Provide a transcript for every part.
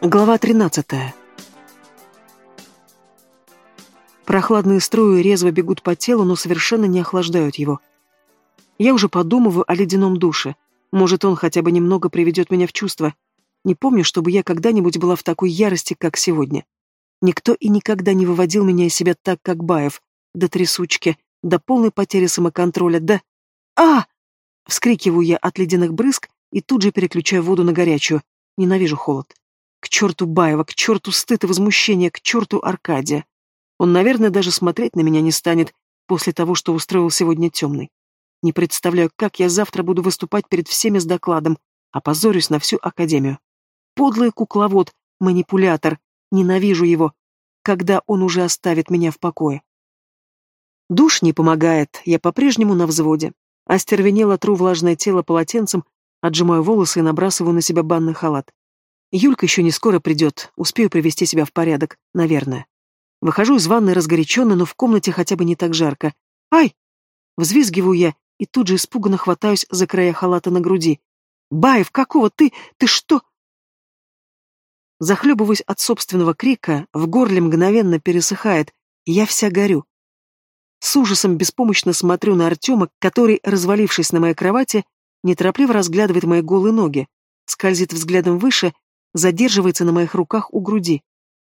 Глава 13. Прохладные струи резво бегут по телу, но совершенно не охлаждают его. Я уже подумываю о ледяном душе. Может, он хотя бы немного приведет меня в чувство. Не помню, чтобы я когда-нибудь была в такой ярости, как сегодня. Никто и никогда не выводил меня из себя так, как Баев. До трясучки, до полной потери самоконтроля, да... а Вскрикиваю я от ледяных брызг и тут же переключаю воду на горячую. Ненавижу холод. К черту Баева, к черту стыд и возмущение, к черту Аркадия. Он, наверное, даже смотреть на меня не станет после того, что устроил сегодня темный. Не представляю, как я завтра буду выступать перед всеми с докладом, опозорюсь на всю Академию. Подлый кукловод, манипулятор, ненавижу его, когда он уже оставит меня в покое. Душ не помогает, я по-прежнему на взводе. Остервенело тру влажное тело полотенцем, отжимаю волосы и набрасываю на себя банный халат. Юлька еще не скоро придет, успею привести себя в порядок, наверное. Выхожу из ванной разгоряченно, но в комнате хотя бы не так жарко. «Ай!» Взвизгиваю я и тут же испуганно хватаюсь за края халата на груди. «Баев, какого ты? Ты что?» Захлебываюсь от собственного крика, в горле мгновенно пересыхает, я вся горю. С ужасом беспомощно смотрю на Артема, который, развалившись на моей кровати, неторопливо разглядывает мои голые ноги, скользит взглядом выше задерживается на моих руках у груди.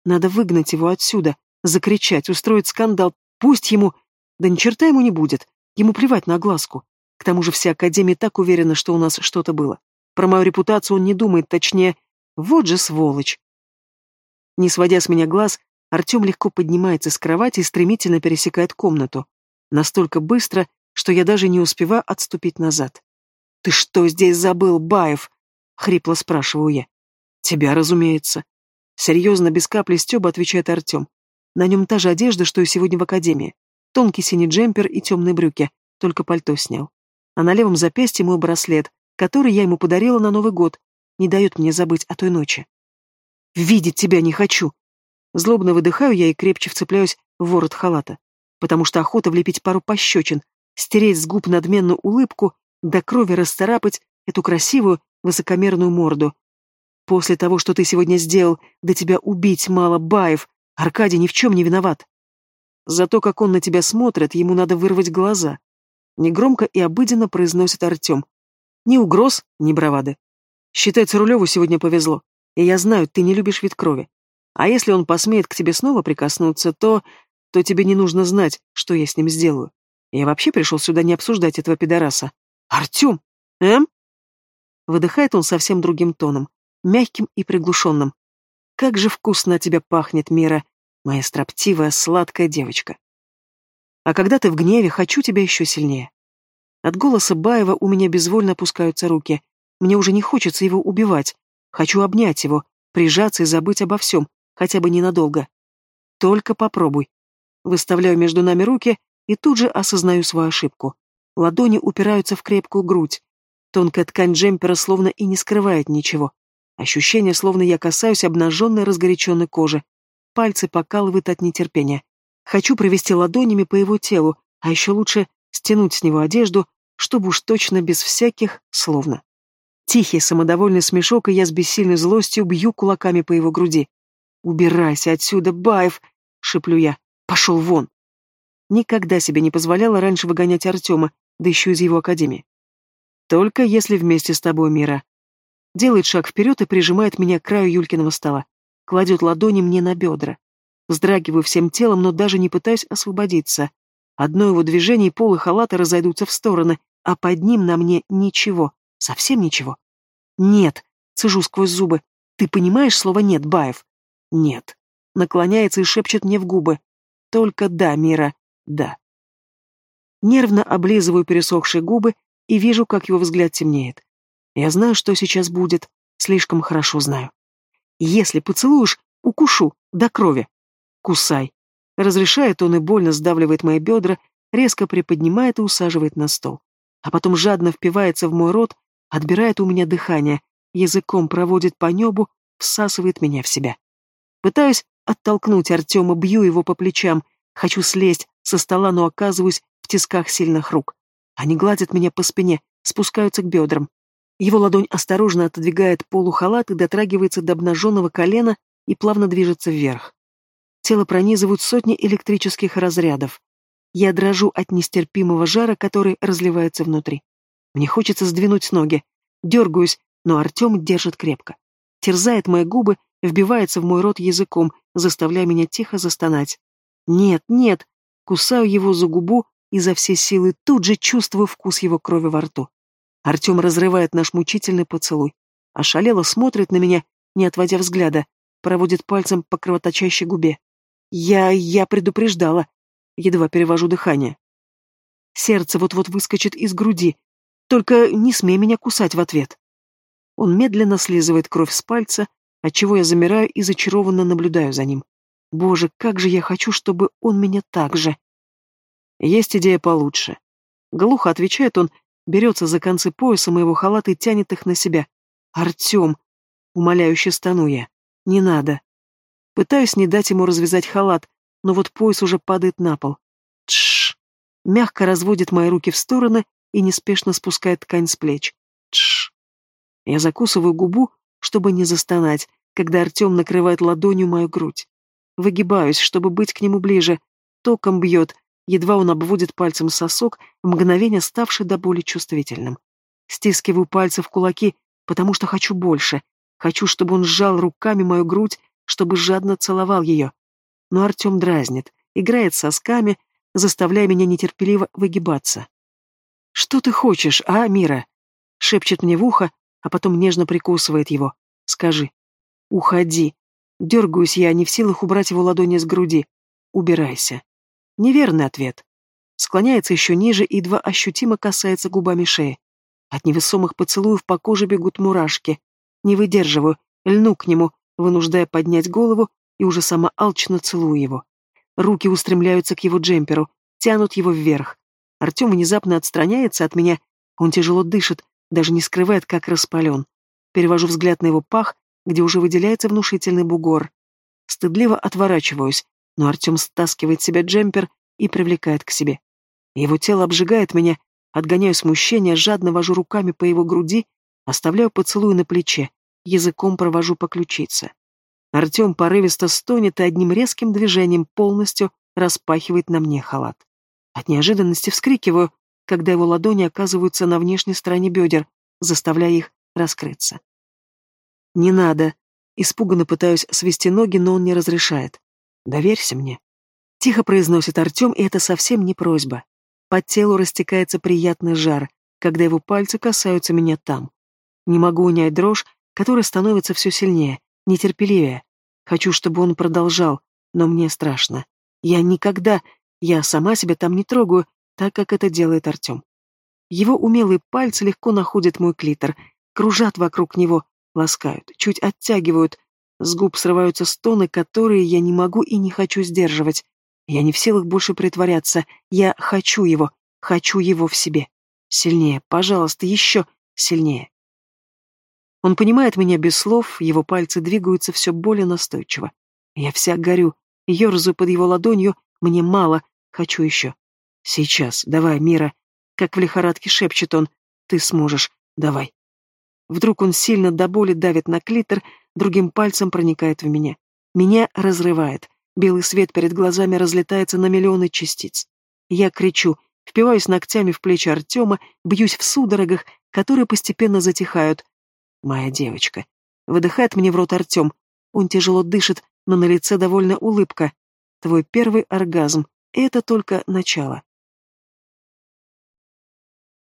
Надо выгнать его отсюда, закричать, устроить скандал. Пусть ему... Да ни черта ему не будет. Ему плевать на глазку. К тому же вся Академия так уверена, что у нас что-то было. Про мою репутацию он не думает, точнее, вот же сволочь. Не сводя с меня глаз, Артем легко поднимается с кровати и стремительно пересекает комнату. Настолько быстро, что я даже не успеваю отступить назад. «Ты что здесь забыл, Баев?» — хрипло спрашиваю я. Тебя, разумеется. Серьезно, без капли стеба, отвечает Артем. На нем та же одежда, что и сегодня в академии. Тонкий синий джемпер и темные брюки, только пальто снял. А на левом запястье мой браслет, который я ему подарила на Новый год, не дает мне забыть о той ночи. «Видеть тебя не хочу!» Злобно выдыхаю я и крепче вцепляюсь в ворот халата, потому что охота влепить пару пощечин, стереть с губ надменную улыбку, до крови расцарапать эту красивую, высокомерную морду, После того, что ты сегодня сделал, да тебя убить мало, Баев. Аркадий ни в чем не виноват. За то, как он на тебя смотрит, ему надо вырвать глаза. Негромко и обыденно произносит Артем. Ни угроз, ни бравады. Считается, Рулеву сегодня повезло. И я знаю, ты не любишь вид крови. А если он посмеет к тебе снова прикоснуться, то... то тебе не нужно знать, что я с ним сделаю. Я вообще пришел сюда не обсуждать этого пидораса. Артем! Эм? Выдыхает он совсем другим тоном мягким и приглушенным. «Как же вкусно от тебя пахнет, Мира, моя строптивая, сладкая девочка!» «А когда ты в гневе, хочу тебя еще сильнее!» От голоса Баева у меня безвольно опускаются руки. Мне уже не хочется его убивать. Хочу обнять его, прижаться и забыть обо всем, хотя бы ненадолго. Только попробуй. Выставляю между нами руки и тут же осознаю свою ошибку. Ладони упираются в крепкую грудь. Тонкая ткань джемпера словно и не скрывает ничего. Ощущение, словно я касаюсь обнаженной разгоряченной кожи. Пальцы покалывают от нетерпения. Хочу провести ладонями по его телу, а еще лучше стянуть с него одежду, чтобы уж точно без всяких словно. Тихий, самодовольный смешок, и я с бессильной злостью бью кулаками по его груди. «Убирайся отсюда, Баев!» — шеплю я. «Пошел вон!» Никогда себе не позволяла раньше выгонять Артема, да еще из его академии. «Только если вместе с тобой, Мира», Делает шаг вперед и прижимает меня к краю Юлькиного стола. Кладет ладони мне на бедра. Вздрагиваю всем телом, но даже не пытаюсь освободиться. Одно его движение и полы халата разойдутся в стороны, а под ним на мне ничего. Совсем ничего. Нет, цежу сквозь зубы. Ты понимаешь слово «нет», Баев? Нет. Наклоняется и шепчет мне в губы. Только да, Мира, да. Нервно облизываю пересохшие губы и вижу, как его взгляд темнеет. Я знаю, что сейчас будет, слишком хорошо знаю. Если поцелуешь, укушу, до крови. Кусай. Разрешает он и больно сдавливает мои бедра, резко приподнимает и усаживает на стол. А потом жадно впивается в мой рот, отбирает у меня дыхание, языком проводит по небу, всасывает меня в себя. Пытаюсь оттолкнуть Артема, бью его по плечам, хочу слезть со стола, но оказываюсь в тисках сильных рук. Они гладят меня по спине, спускаются к бедрам. Его ладонь осторожно отодвигает полу халат и дотрагивается до обнаженного колена и плавно движется вверх. Тело пронизывают сотни электрических разрядов. Я дрожу от нестерпимого жара, который разливается внутри. Мне хочется сдвинуть ноги. Дергаюсь, но Артем держит крепко. Терзает мои губы, вбивается в мой рот языком, заставляя меня тихо застонать. Нет, нет. Кусаю его за губу и за все силы тут же чувствую вкус его крови во рту. Артем разрывает наш мучительный поцелуй. Ошалело смотрит на меня, не отводя взгляда, проводит пальцем по кровоточащей губе. Я... я предупреждала. Едва перевожу дыхание. Сердце вот-вот выскочит из груди. Только не смей меня кусать в ответ. Он медленно слизывает кровь с пальца, отчего я замираю и зачарованно наблюдаю за ним. Боже, как же я хочу, чтобы он меня так же. Есть идея получше. Глухо отвечает он, берется за концы пояса моего халата и тянет их на себя. «Артем!» Умоляюще стану я. «Не надо». Пытаюсь не дать ему развязать халат, но вот пояс уже падает на пол. Тш. Мягко разводит мои руки в стороны и неспешно спускает ткань с плеч. Тш. Я закусываю губу, чтобы не застонать, когда Артем накрывает ладонью мою грудь. Выгибаюсь, чтобы быть к нему ближе. Током бьет, едва он обводит пальцем сосок, мгновение ставший до боли чувствительным. Стискиваю пальцы в кулаки, потому что хочу больше. Хочу, чтобы он сжал руками мою грудь, чтобы жадно целовал ее. Но Артем дразнит, играет сосками, заставляя меня нетерпеливо выгибаться. «Что ты хочешь, а, Мира?» — шепчет мне в ухо, а потом нежно прикусывает его. «Скажи». «Уходи». Дергаюсь я, не в силах убрать его ладони с груди. «Убирайся». Неверный ответ. Склоняется еще ниже и едва ощутимо касается губами шеи. От невесомых поцелуев по коже бегут мурашки. Не выдерживаю, льну к нему, вынуждая поднять голову и уже сама алчно целую его. Руки устремляются к его джемперу, тянут его вверх. Артем внезапно отстраняется от меня, он тяжело дышит, даже не скрывает, как распален. Перевожу взгляд на его пах, где уже выделяется внушительный бугор. Стыдливо отворачиваюсь, но Артем стаскивает себя джемпер и привлекает к себе. Его тело обжигает меня, отгоняю смущение, жадно вожу руками по его груди, оставляю поцелуй на плече, языком провожу по ключице. Артем порывисто стонет и одним резким движением полностью распахивает на мне халат. От неожиданности вскрикиваю, когда его ладони оказываются на внешней стороне бедер, заставляя их раскрыться. «Не надо!» Испуганно пытаюсь свести ноги, но он не разрешает. Доверься мне. Тихо произносит Артем, и это совсем не просьба. По телу растекается приятный жар, когда его пальцы касаются меня там. Не могу унять дрожь, которая становится все сильнее, нетерпеливее. Хочу, чтобы он продолжал, но мне страшно. Я никогда, я сама себя там не трогаю, так как это делает Артем. Его умелые пальцы легко находят мой клитор, кружат вокруг него, ласкают, чуть оттягивают, с губ срываются стоны, которые я не могу и не хочу сдерживать. Я не в силах больше притворяться. Я хочу его, хочу его в себе. Сильнее, пожалуйста, еще сильнее. Он понимает меня без слов, его пальцы двигаются все более настойчиво. Я вся горю, ерзаю под его ладонью, мне мало, хочу еще. Сейчас, давай, Мира. Как в лихорадке шепчет он, ты сможешь, давай. Вдруг он сильно до боли давит на клитор, другим пальцем проникает в меня. Меня разрывает. Белый свет перед глазами разлетается на миллионы частиц. Я кричу, впиваюсь ногтями в плечи Артема, бьюсь в судорогах, которые постепенно затихают. Моя девочка. Выдыхает мне в рот Артем. Он тяжело дышит, но на лице довольно улыбка. Твой первый оргазм. Это только начало.